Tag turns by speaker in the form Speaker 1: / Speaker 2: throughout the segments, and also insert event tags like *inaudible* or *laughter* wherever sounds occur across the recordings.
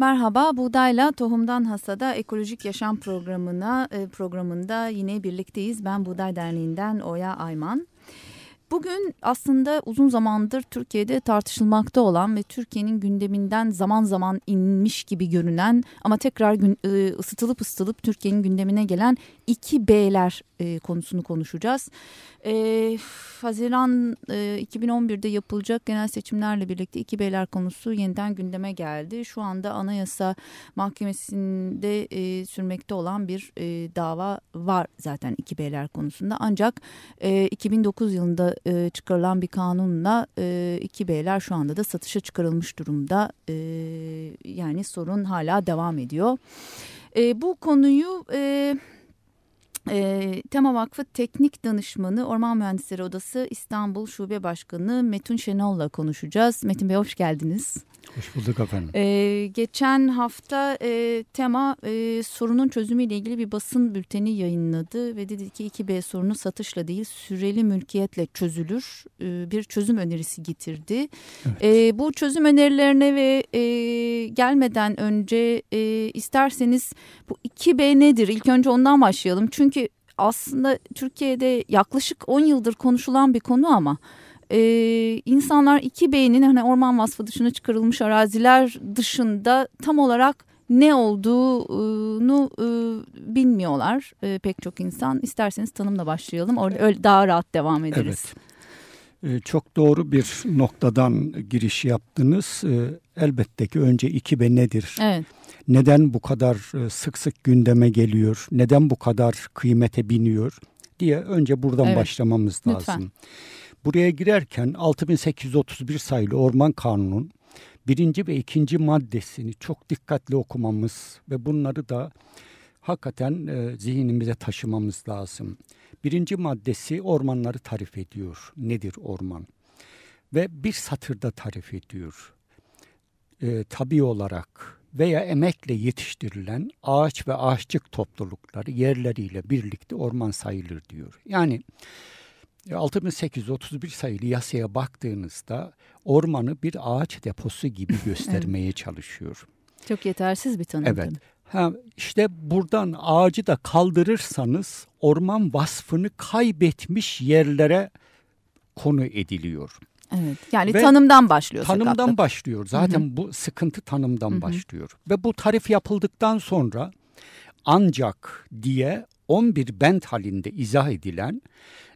Speaker 1: Merhaba, Buğdayla Tohumdan Hasada Ekolojik Yaşam programına e, programında yine birlikteyiz. Ben Buğday Derneği'nden Oya Ayman. Bugün aslında uzun zamandır Türkiye'de tartışılmakta olan ve Türkiye'nin gündeminden zaman zaman inmiş gibi görünen ama tekrar e, ısıtılıp ısıtılıp Türkiye'nin gündemine gelen iki B'ler e, konusunu konuşacağız. E, Haziran e, 2011'de yapılacak genel seçimlerle birlikte iki B'ler konusu yeniden gündeme geldi. Şu anda Anayasa Mahkemesi'nde e, sürmekte olan bir e, dava var zaten iki B'ler konusunda. Ancak e, 2009 yılında e, çıkarılan bir kanunla e, iki B'ler şu anda da satışa çıkarılmış durumda. E, yani sorun hala devam ediyor. E, bu konuyu... E, e, Tema Vakfı Teknik Danışmanı Orman Mühendisleri Odası İstanbul Şube Başkanı Metin Şenol'la konuşacağız. Metin Bey hoş geldiniz.
Speaker 2: Hoş bulduk efendim.
Speaker 1: Ee, geçen hafta e, tema e, sorunun çözümüyle ilgili bir basın bülteni yayınladı ve dedi ki 2B sorunu satışla değil süreli mülkiyetle çözülür e, bir çözüm önerisi getirdi. Evet. E, bu çözüm önerilerine ve e, gelmeden önce e, isterseniz bu 2B nedir? İlk önce ondan başlayalım çünkü aslında Türkiye'de yaklaşık 10 yıldır konuşulan bir konu ama e, insanlar iki beynin hani orman vasfı dışına çıkarılmış araziler dışında tam olarak ne olduğunu e, bilmiyorlar e, pek çok insan. İsterseniz tanımla başlayalım. Orada öyle daha rahat devam ederiz.
Speaker 2: Evet. E, çok doğru bir noktadan giriş yaptınız. E, elbette ki önce iki b nedir? Evet. Neden bu kadar e, sık sık gündeme geliyor? Neden bu kadar kıymete biniyor? diye önce buradan evet. başlamamız lazım. Lütfen. Buraya girerken 6831 sayılı Orman Kanunu'nun birinci ve ikinci maddesini çok dikkatli okumamız ve bunları da hakikaten e, zihnimize taşımamız lazım. Birinci maddesi ormanları tarif ediyor. Nedir orman? Ve bir satırda tarif ediyor. E, tabi olarak veya emekle yetiştirilen ağaç ve ağaççık toplulukları yerleriyle birlikte orman sayılır diyor. Yani 6831 sayılı yasaya baktığınızda ormanı bir ağaç deposu gibi *laughs* göstermeye evet. çalışıyor.
Speaker 1: Çok yetersiz bir tanım.
Speaker 2: Evet. Ha, işte buradan ağacı da kaldırırsanız orman vasfını kaybetmiş yerlere konu ediliyor.
Speaker 1: Evet. Yani Ve tanımdan başlıyor.
Speaker 2: Tanımdan sakatlık. başlıyor. Zaten Hı-hı. bu sıkıntı tanımdan Hı-hı. başlıyor. Ve bu tarif yapıldıktan sonra ancak diye 11 bent halinde izah edilen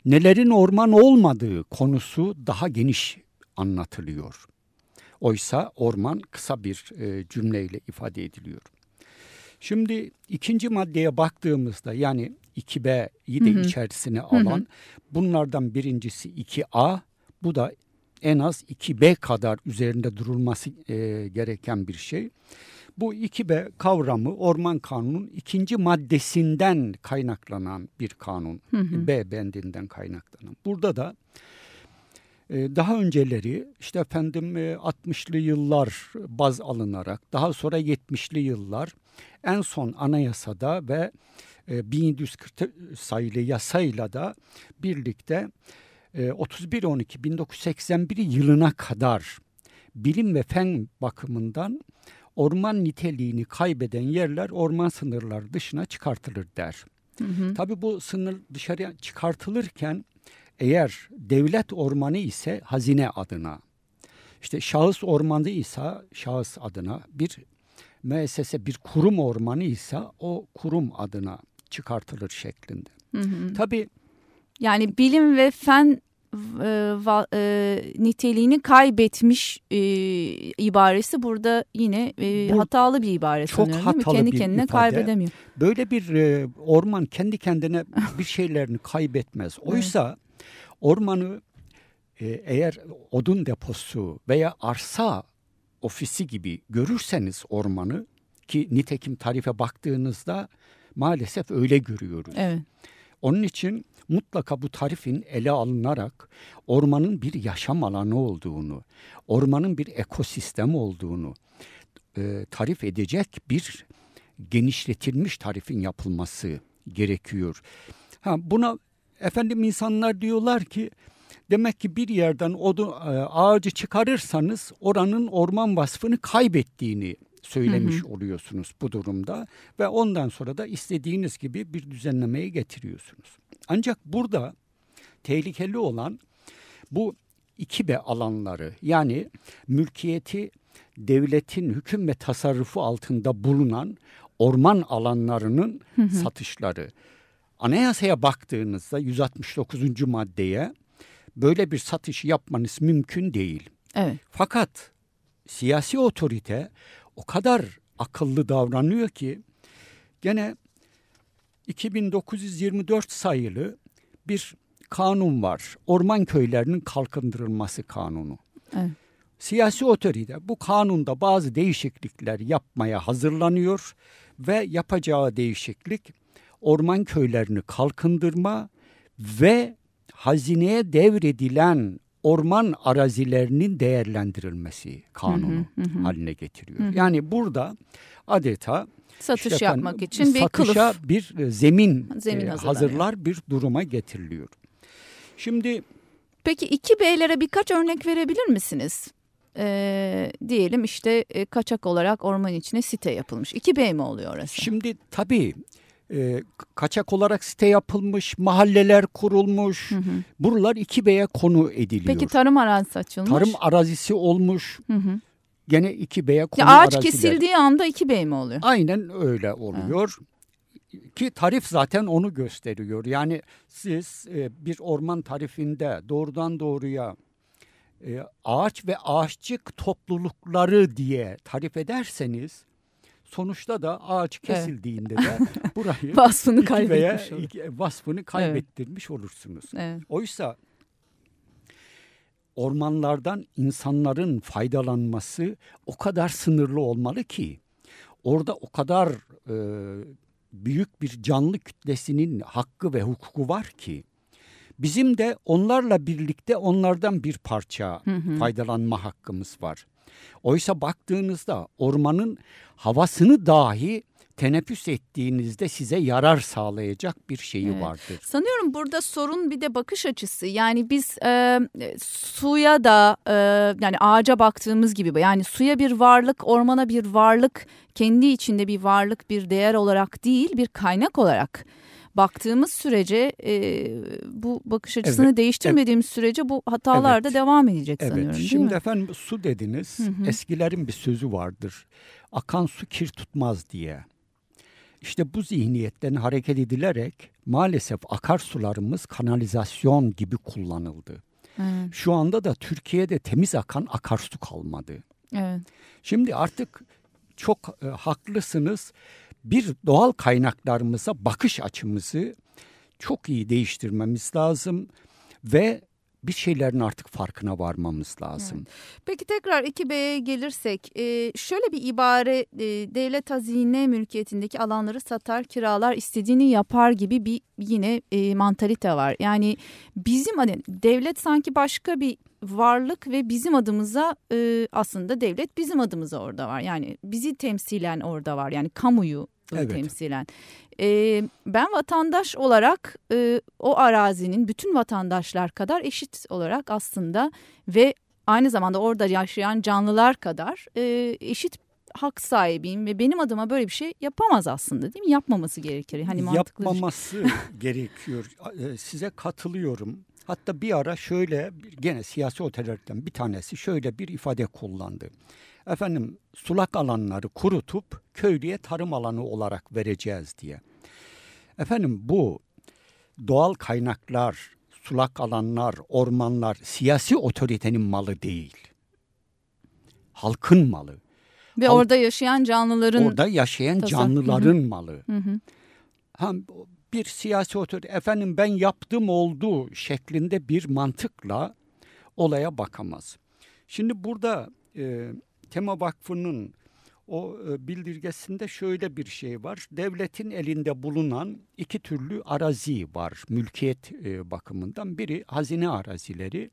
Speaker 2: nelerin orman olmadığı konusu daha geniş anlatılıyor. Oysa orman kısa bir e, cümleyle ifade ediliyor. Şimdi ikinci maddeye baktığımızda yani 2B'yi de hı hı. içerisine alan hı hı. bunlardan birincisi 2A bu da en az 2B kadar üzerinde durulması e, gereken bir şey. Bu 2B kavramı Orman Kanunu'nun ikinci maddesinden kaynaklanan bir kanun. Hı hı. B bendinden kaynaklanan. Burada da daha önceleri işte efendim 60'lı e, yıllar baz alınarak daha sonra 70'li yıllar en son anayasada ve 1140 e, sayılı yasayla da birlikte 31-12-1981 yılına kadar bilim ve fen bakımından orman niteliğini kaybeden yerler orman sınırları dışına çıkartılır der. Hı hı. Tabii bu sınır dışarıya çıkartılırken eğer devlet ormanı ise hazine adına, işte şahıs ormanı ise şahıs adına bir müessese bir kurum ormanı ise o kurum adına çıkartılır şeklinde. Hı hı. Tabii
Speaker 1: yani bilim ve fen e, va, e, niteliğini kaybetmiş e, ibaresi burada yine e, Bu, hatalı bir ibare çok sanıyorum hatalı değil mi? Kendi bir kendine ifade. kaybedemiyor.
Speaker 2: Böyle bir e, orman kendi kendine bir şeylerini kaybetmez. *laughs* Oysa. Ormanı e, eğer odun deposu veya arsa ofisi gibi görürseniz ormanı ki nitekim tarife baktığınızda maalesef öyle görüyoruz. Evet. Onun için mutlaka bu tarifin ele alınarak ormanın bir yaşam alanı olduğunu, ormanın bir ekosistem olduğunu e, tarif edecek bir genişletilmiş tarifin yapılması gerekiyor. Ha, buna efendim insanlar diyorlar ki demek ki bir yerden odu, e, ağacı çıkarırsanız oranın orman vasfını kaybettiğini söylemiş hı hı. oluyorsunuz bu durumda ve ondan sonra da istediğiniz gibi bir düzenlemeye getiriyorsunuz. Ancak burada tehlikeli olan bu iki be alanları yani mülkiyeti devletin hüküm ve tasarrufu altında bulunan orman alanlarının hı hı. satışları. Anayasaya baktığınızda 169. maddeye böyle bir satış yapmanız mümkün değil.
Speaker 1: Evet.
Speaker 2: Fakat siyasi otorite o kadar akıllı davranıyor ki gene 2924 sayılı bir kanun var. Orman köylerinin kalkındırılması kanunu. Evet. Siyasi otorite bu kanunda bazı değişiklikler yapmaya hazırlanıyor ve yapacağı değişiklik orman köylerini kalkındırma ve hazineye devredilen orman arazilerinin değerlendirilmesi kanunu hı hı hı. haline getiriyor. Hı hı. Yani burada adeta
Speaker 1: satış işte yapmak için bir
Speaker 2: kılıf bir e, zemin, zemin e, hazırlar bir duruma getiriliyor. Şimdi
Speaker 1: Peki iki beylere birkaç örnek verebilir misiniz? Ee, diyelim işte e, kaçak olarak orman içine site yapılmış. İki bey mi oluyor orası?
Speaker 2: Şimdi tabii e, kaçak olarak site yapılmış, mahalleler kurulmuş. Hı hı. Buralar iki beye konu ediliyor.
Speaker 1: Peki tarım arazisi açılmış?
Speaker 2: Tarım arazisi olmuş. Hı hı. Gene iki beye konu
Speaker 1: ya ağaç araziler. kesildiği anda iki bey mi oluyor?
Speaker 2: Aynen öyle oluyor. Ha. Ki tarif zaten onu gösteriyor. Yani siz e, bir orman tarifinde doğrudan doğruya e, ağaç ve ağaççık toplulukları diye tarif ederseniz sonuçta da ağaç kesildiğinde evet. de *laughs* burayı
Speaker 1: vasfını kaybetmiş veya
Speaker 2: iki, vasfını kaybettirmiş evet. olursunuz. Evet. Oysa ormanlardan insanların faydalanması o kadar sınırlı olmalı ki orada o kadar e, büyük bir canlı kütlesinin hakkı ve hukuku var ki bizim de onlarla birlikte onlardan bir parça hı hı. faydalanma hakkımız var. Oysa baktığınızda ormanın havasını dahi teneffüs ettiğinizde size yarar sağlayacak bir şeyi evet. vardır.
Speaker 1: Sanıyorum burada sorun bir de bakış açısı. Yani biz e, suya da e, yani ağaca baktığımız gibi yani suya bir varlık, ormana bir varlık, kendi içinde bir varlık, bir değer olarak değil, bir kaynak olarak baktığımız sürece e, bu bakış açısını evet, değiştirmediğimiz evet. sürece bu hatalar evet. da devam edecek evet. sanıyorum değil
Speaker 2: Şimdi
Speaker 1: mi?
Speaker 2: efendim su dediniz. Hı hı. Eskilerin bir sözü vardır. Akan su kir tutmaz diye. İşte bu zihniyetten hareket edilerek maalesef akarsularımız kanalizasyon gibi kullanıldı. Evet. Şu anda da Türkiye'de temiz akan akarsu kalmadı. Evet. Şimdi artık çok e, haklısınız bir doğal kaynaklarımıza bakış açımızı çok iyi değiştirmemiz lazım ve bir şeylerin artık farkına varmamız lazım. Evet.
Speaker 1: Peki tekrar 2B'ye gelirsek e, şöyle bir ibare e, devlet hazine mülkiyetindeki alanları satar kiralar istediğini yapar gibi bir yine e, mantalite var. Yani bizim hani devlet sanki başka bir varlık ve bizim adımıza aslında devlet bizim adımıza orada var. Yani bizi temsilen orada var yani kamuyu evet. temsilen. E, ben vatandaş olarak e, o arazinin bütün vatandaşlar kadar eşit olarak aslında ve aynı zamanda orada yaşayan canlılar kadar e, eşit hak sahibiyim ve benim adıma böyle bir şey yapamaz aslında değil mi? Yapmaması gerekir. Hani
Speaker 2: Yapmaması *laughs* gerekiyor. Size katılıyorum. Hatta bir ara şöyle gene siyasi otellerden bir tanesi şöyle bir ifade kullandı efendim sulak alanları kurutup köylüye tarım alanı olarak vereceğiz diye. Efendim bu doğal kaynaklar, sulak alanlar, ormanlar siyasi otoritenin malı değil. Halkın malı.
Speaker 1: Ve Halk, orada yaşayan canlıların
Speaker 2: Orada yaşayan tasa. canlıların Hı-hı. malı. Hı-hı. Ha, bir siyasi otorite efendim ben yaptım oldu şeklinde bir mantıkla olaya bakamaz. Şimdi burada e, Tema Vakfı'nın o e, bildirgesinde şöyle bir şey var. Devletin elinde bulunan iki türlü arazi var mülkiyet e, bakımından. Biri hazine arazileri,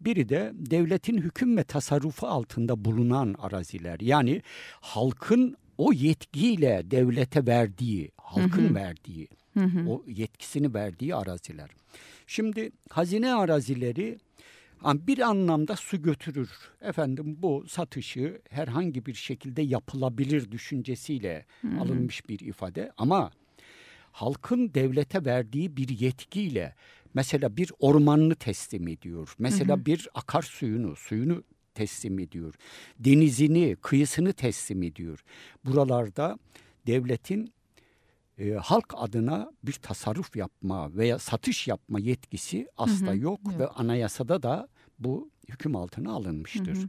Speaker 2: biri de devletin hüküm ve tasarrufu altında bulunan araziler. Yani halkın o yetkiyle devlete verdiği, halkın hı hı. verdiği, hı hı. o yetkisini verdiği araziler. Şimdi hazine arazileri Bir anlamda su götürür. Efendim bu satışı herhangi bir şekilde yapılabilir düşüncesiyle hmm. alınmış bir ifade. Ama halkın devlete verdiği bir yetkiyle mesela bir ormanını teslim ediyor. Mesela hı bir akarsuyunu, suyunu teslim ediyor. Denizini, kıyısını teslim ediyor. Buralarda devletin e, halk adına bir tasarruf yapma veya satış yapma yetkisi asla hı hı, yok, yok ve anayasada da bu hüküm altına alınmıştır. Hı hı.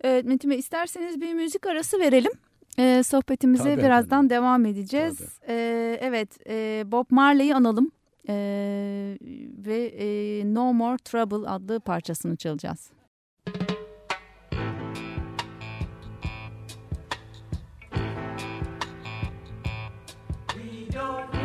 Speaker 3: Evet Metin Bey isterseniz bir müzik arası verelim. Ee, sohbetimize Tabii birazdan efendim. devam edeceğiz. Ee, evet e, Bob Marley'i analım ee, ve e, No More Trouble adlı parçasını çalacağız. Evet,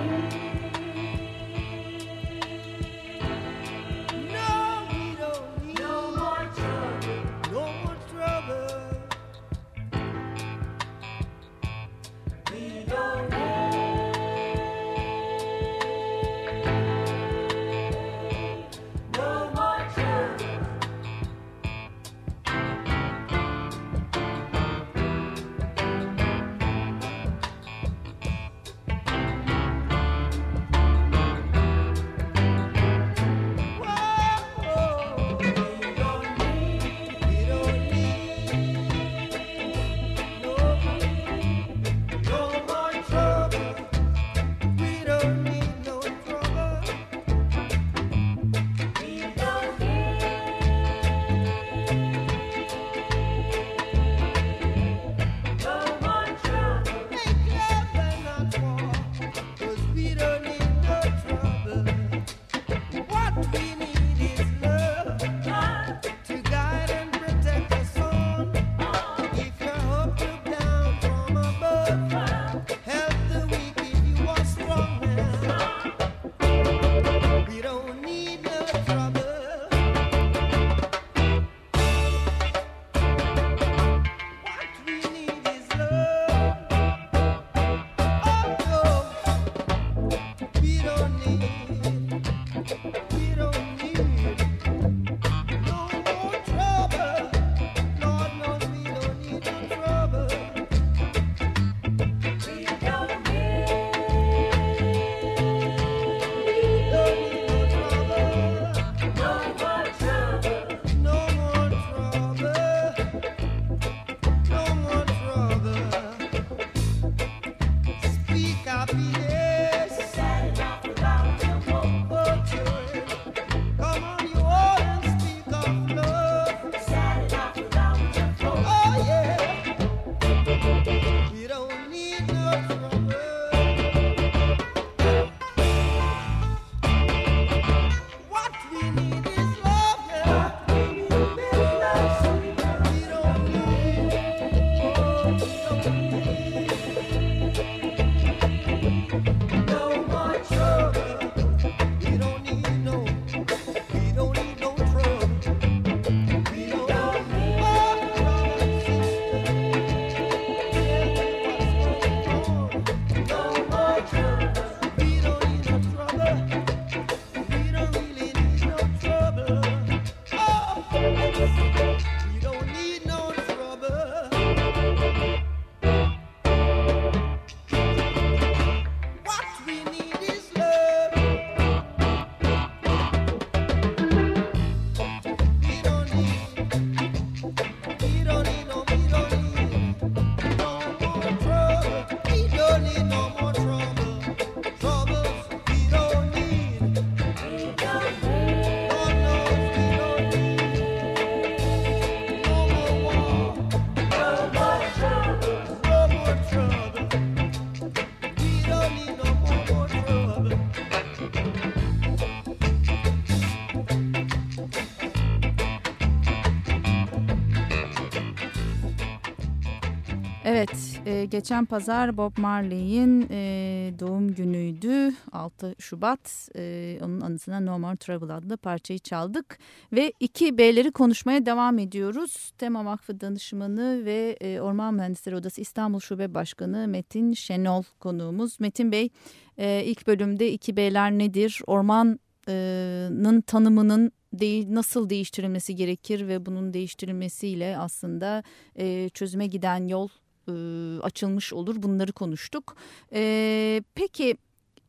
Speaker 3: e, geçen pazar Bob Marley'in e, doğum günüydü. 6 Şubat. E, onun anısına No More Trouble adlı parçayı çaldık. Ve iki B'leri konuşmaya devam ediyoruz. Tema Vakfı Danışmanı ve e, Orman Mühendisleri Odası İstanbul Şube Başkanı Metin Şenol konuğumuz. Metin Bey, e, ilk bölümde iki B'ler nedir? Orman
Speaker 1: ormanın tanımının de, nasıl değiştirilmesi gerekir ve bunun değiştirilmesiyle aslında e, çözüme giden yol e, açılmış olur. Bunları konuştuk. E, peki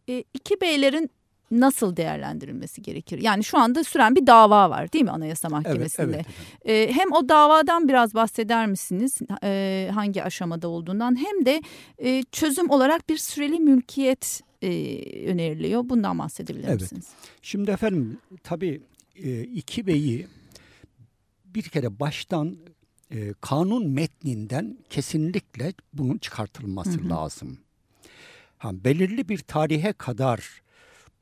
Speaker 1: e, 2B'lerin nasıl değerlendirilmesi gerekir? Yani şu anda süren bir dava var değil mi Anayasa Mahkemesi'nde? Evet, evet, ee, hem o davadan biraz bahseder misiniz? Ee, hangi aşamada olduğundan hem de e, çözüm olarak bir süreli mülkiyet e, öneriliyor. Bundan bahsedebilir evet. misiniz?
Speaker 2: Şimdi efendim tabii e, iki beyi bir kere baştan e, kanun metninden kesinlikle bunun çıkartılması hı hı. lazım. Ha, belirli bir tarihe kadar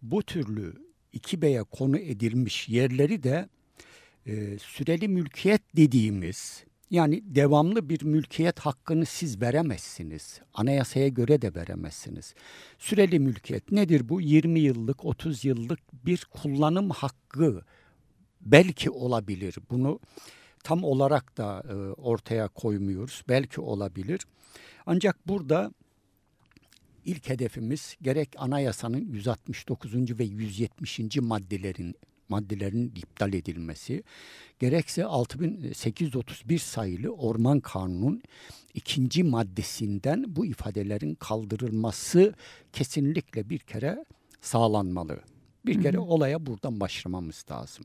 Speaker 2: bu türlü iki beye konu edilmiş yerleri de e, süreli mülkiyet dediğimiz yani devamlı bir mülkiyet hakkını siz veremezsiniz. Anayasaya göre de veremezsiniz. Süreli mülkiyet nedir bu? 20 yıllık, 30 yıllık bir kullanım hakkı belki olabilir. Bunu tam olarak da e, ortaya koymuyoruz. Belki olabilir. Ancak burada ilk hedefimiz gerek anayasanın 169. ve 170. maddelerin maddelerin iptal edilmesi, gerekse 6831 sayılı Orman Kanunu'nun ikinci maddesinden bu ifadelerin kaldırılması kesinlikle bir kere sağlanmalı. Bir kere hı hı. olaya buradan başlamamız lazım.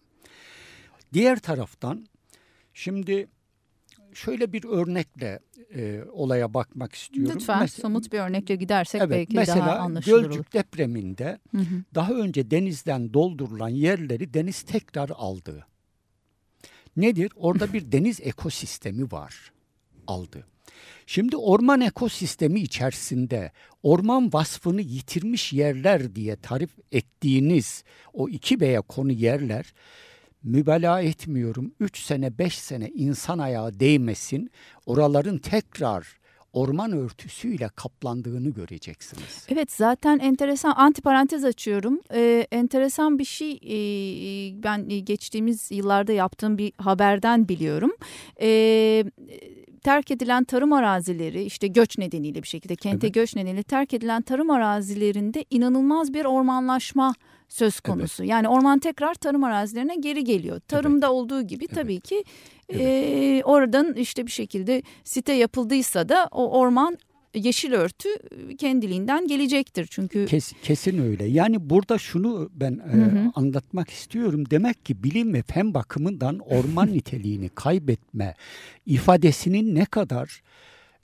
Speaker 2: Diğer taraftan şimdi şöyle bir örnekle e, olaya bakmak istiyorum.
Speaker 1: Lütfen mesela, somut bir örnekle gidersek evet, belki daha anlaşılır
Speaker 2: Gölcük olur. depreminde hı hı. daha önce denizden doldurulan yerleri deniz tekrar aldı. Nedir? Orada bir *laughs* deniz ekosistemi var. Aldı. Şimdi orman ekosistemi içerisinde orman vasfını yitirmiş yerler diye tarif ettiğiniz o iki beye konu yerler mübalağa etmiyorum. Üç sene, beş sene insan ayağı değmesin. Oraların tekrar orman örtüsüyle kaplandığını göreceksiniz.
Speaker 1: Evet zaten enteresan antiparantez açıyorum. Ee, enteresan bir şey e, ben geçtiğimiz yıllarda yaptığım bir haberden biliyorum. Ee, terk edilen tarım arazileri işte göç nedeniyle bir şekilde kente evet. göç nedeniyle terk edilen tarım arazilerinde inanılmaz bir ormanlaşma söz konusu. Evet. Yani orman tekrar tarım arazilerine geri geliyor. Tarımda evet. olduğu gibi evet. tabii ki evet. e, oradan işte bir şekilde site yapıldıysa da o orman yeşil örtü kendiliğinden gelecektir çünkü.
Speaker 2: Kes, kesin öyle. Yani burada şunu ben e, hı hı. anlatmak istiyorum. Demek ki bilim ve fen bakımından orman *laughs* niteliğini kaybetme ifadesinin ne kadar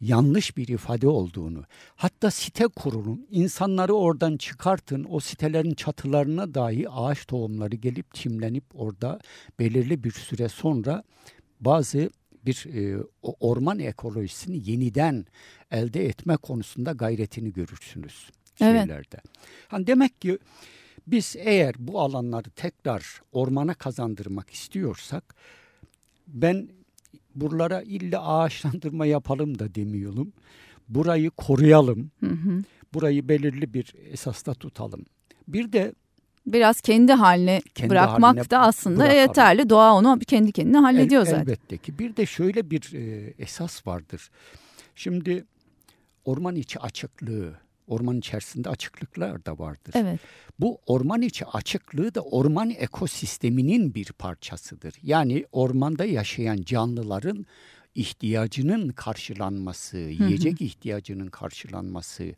Speaker 2: yanlış bir ifade olduğunu, hatta site kurulun, insanları oradan çıkartın, o sitelerin çatılarına dahi ağaç tohumları gelip çimlenip orada belirli bir süre sonra bazı bir e, orman ekolojisini yeniden elde etme konusunda gayretini görürsünüz şeylerde. Evet. Hani demek ki biz eğer bu alanları tekrar ormana kazandırmak istiyorsak ben buralara illa ağaçlandırma yapalım da demiyorum. Burayı koruyalım. Hı hı. Burayı belirli bir esasta tutalım. Bir de
Speaker 1: biraz kendi haline kendi bırakmak haline da aslında bırakalım. yeterli. Doğa onu kendi kendine hallediyor El, zaten.
Speaker 2: Elbette ki. Bir de şöyle bir e, esas vardır. Şimdi orman içi açıklığı, orman içerisinde açıklıklar da vardır. Evet. Bu orman içi açıklığı da orman ekosisteminin bir parçasıdır. Yani ormanda yaşayan canlıların ihtiyacının karşılanması, yiyecek ihtiyacının karşılanması,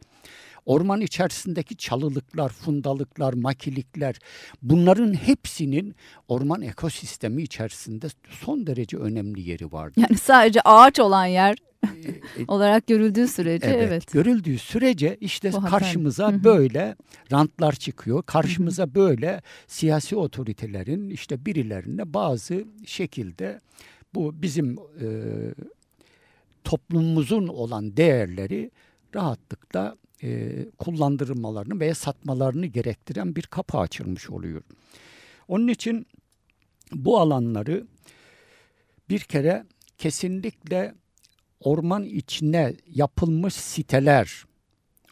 Speaker 2: orman içerisindeki çalılıklar, fundalıklar, makilikler bunların hepsinin orman ekosistemi içerisinde son derece önemli yeri vardır.
Speaker 1: Yani sadece ağaç olan yer olarak görüldüğü sürece evet, evet.
Speaker 2: Görüldüğü sürece işte Bu karşımıza haber. böyle rantlar çıkıyor. Karşımıza böyle siyasi otoritelerin işte birilerine bazı şekilde bu bizim e, toplumumuzun olan değerleri rahatlıkla e, kullandırmalarını veya satmalarını gerektiren bir kapı açılmış oluyor. Onun için bu alanları bir kere kesinlikle orman içine yapılmış siteler,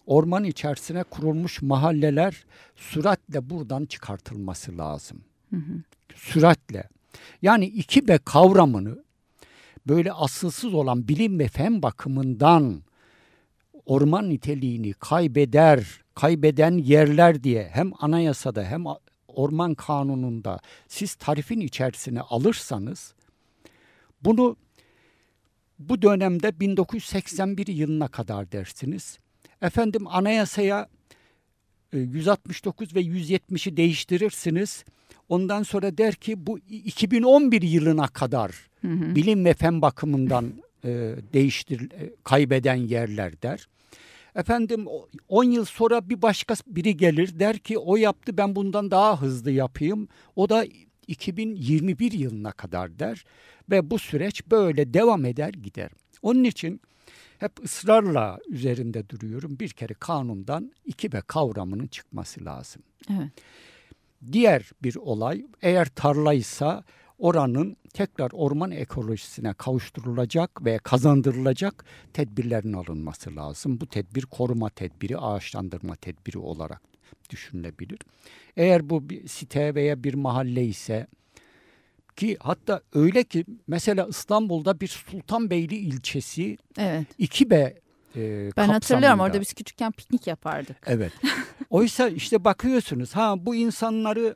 Speaker 2: orman içerisine kurulmuş mahalleler süratle buradan çıkartılması lazım. Hı hı. Süratle. Yani iki b kavramını böyle asılsız olan bilim ve fen bakımından orman niteliğini kaybeder, kaybeden yerler diye hem anayasada hem orman kanununda siz tarifin içerisine alırsanız bunu bu dönemde 1981 yılına kadar dersiniz. Efendim anayasaya 169 e, ve 170'i değiştirirsiniz. Ondan sonra der ki bu 2011 yılına kadar hı hı. bilim ve fen bakımından e, değiştir e, kaybeden yerler der. Efendim 10 yıl sonra bir başka biri gelir der ki o yaptı ben bundan daha hızlı yapayım. O da 2021 yılına kadar der ve bu süreç böyle devam eder gider. Onun için hep ısrarla üzerinde duruyorum. Bir kere kanundan iki ve kavramının çıkması lazım. Evet. Diğer bir olay eğer tarlaysa oranın tekrar orman ekolojisine kavuşturulacak ve kazandırılacak tedbirlerin alınması lazım. Bu tedbir koruma tedbiri, ağaçlandırma tedbiri olarak düşünülebilir. Eğer bu bir site veya bir mahalle ise ki hatta öyle ki mesela İstanbul'da bir Sultanbeyli ilçesi evet. iki b
Speaker 1: e, Ben hatırlıyorum orada biz küçükken piknik yapardık.
Speaker 2: Evet. Oysa işte bakıyorsunuz ha bu insanları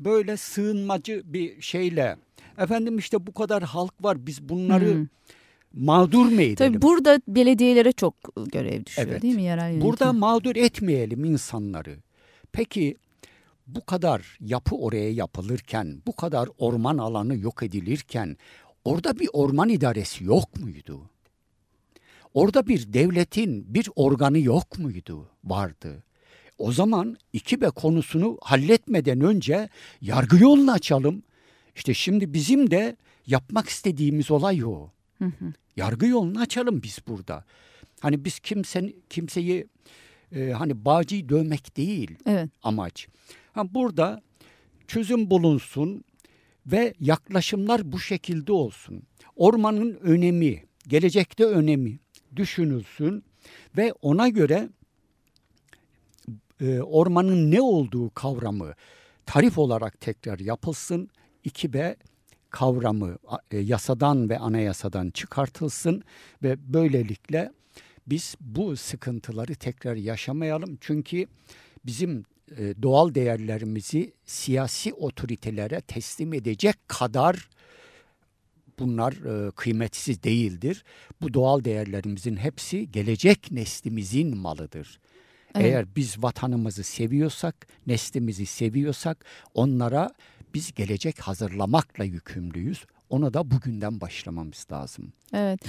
Speaker 2: böyle sığınmacı bir şeyle efendim işte bu kadar halk var biz bunları hmm. mağdur mu edelim?
Speaker 1: Tabii burada belediyelere çok görev düşüyor evet. değil mi yerel
Speaker 2: yönetim? Burada mağdur etmeyelim insanları. Peki bu kadar yapı oraya yapılırken, bu kadar orman alanı yok edilirken orada bir orman idaresi yok muydu? Orada bir devletin bir organı yok muydu? Vardı. O zaman 2B konusunu halletmeden önce yargı yolunu açalım. İşte şimdi bizim de yapmak istediğimiz olay o. Yargı yolunu açalım biz burada. Hani biz kimsen kimseyi e, hani bağcıyı dövmek değil evet. amaç. Ha burada çözüm bulunsun ve yaklaşımlar bu şekilde olsun. Ormanın önemi, gelecekte önemi düşünülsün ve ona göre e, ormanın ne olduğu kavramı tarif olarak tekrar yapılsın. 2B kavramı e, yasadan ve anayasadan çıkartılsın ve böylelikle biz bu sıkıntıları tekrar yaşamayalım. Çünkü bizim e, doğal değerlerimizi siyasi otoritelere teslim edecek kadar bunlar e, kıymetsiz değildir. Bu doğal değerlerimizin hepsi gelecek neslimizin malıdır. Evet. Eğer biz vatanımızı seviyorsak, neslimizi seviyorsak onlara biz gelecek hazırlamakla yükümlüyüz. Ona da bugünden başlamamız lazım.
Speaker 1: Evet.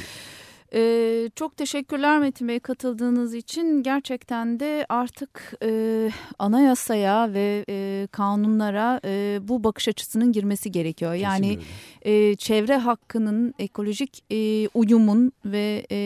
Speaker 1: Ee, çok teşekkürler Metin Bey katıldığınız için. Gerçekten de artık e, anayasaya ve e, kanunlara e, bu bakış açısının girmesi gerekiyor. Yani e, çevre hakkının, ekolojik e, uyumun ve e,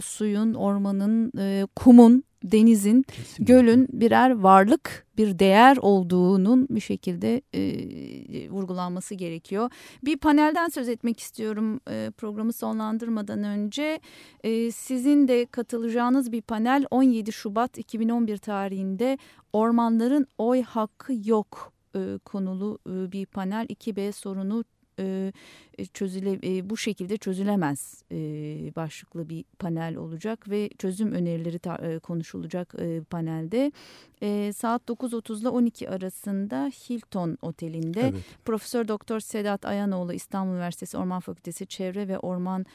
Speaker 1: suyun, ormanın, e, kumun denizin, Kesinlikle. gölün birer varlık, bir değer olduğunun bir şekilde e, vurgulanması gerekiyor. Bir panelden söz etmek istiyorum e, programı sonlandırmadan önce. E, sizin de katılacağınız bir panel 17 Şubat 2011 tarihinde ormanların oy hakkı yok e, konulu e, bir panel 2B sorunu e, e, çözüle e, bu şekilde çözülemez başlıklı bir panel olacak ve çözüm önerileri konuşulacak panelde saat 9.30 ile 12 arasında Hilton Oteli'nde evet. Profesör Doktor Sedat Ayanoğlu İstanbul Üniversitesi Orman Fakültesi Çevre ve Orman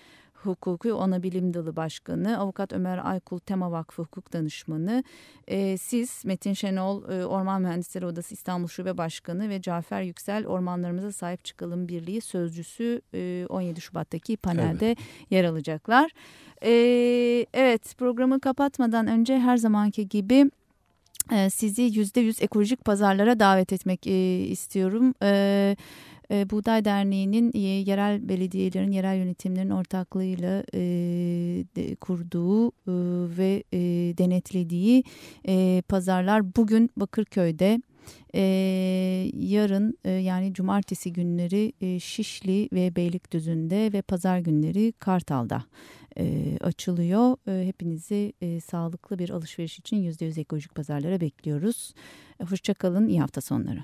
Speaker 1: Hukuku Ana Bilim Dalı Başkanı, Avukat Ömer Aykul Tema Vakfı Hukuk Danışmanı, e, siz Metin Şenol e, Orman Mühendisleri Odası İstanbul Şube Başkanı ve Cafer Yüksel Ormanlarımıza Sahip Çıkalım Birliği Sözcüsü e, 17 Şubat'taki panelde evet. yer alacaklar. E, evet programı kapatmadan önce her zamanki gibi e, sizi yüzde yüz ekolojik pazarlara davet etmek e, istiyorum. Evet e, Buğday Derneği'nin e, yerel belediyelerin, yerel yönetimlerin ortaklığıyla e, de, kurduğu e, ve e, denetlediği e, pazarlar bugün Bakırköy'de. Ee, yarın e, yani cumartesi günleri e, Şişli ve Beylikdüzü'nde ve pazar günleri Kartal'da e, açılıyor. E, hepinizi e, sağlıklı bir alışveriş için %100 ekolojik pazarlara bekliyoruz. E, Hoşçakalın, iyi hafta sonları.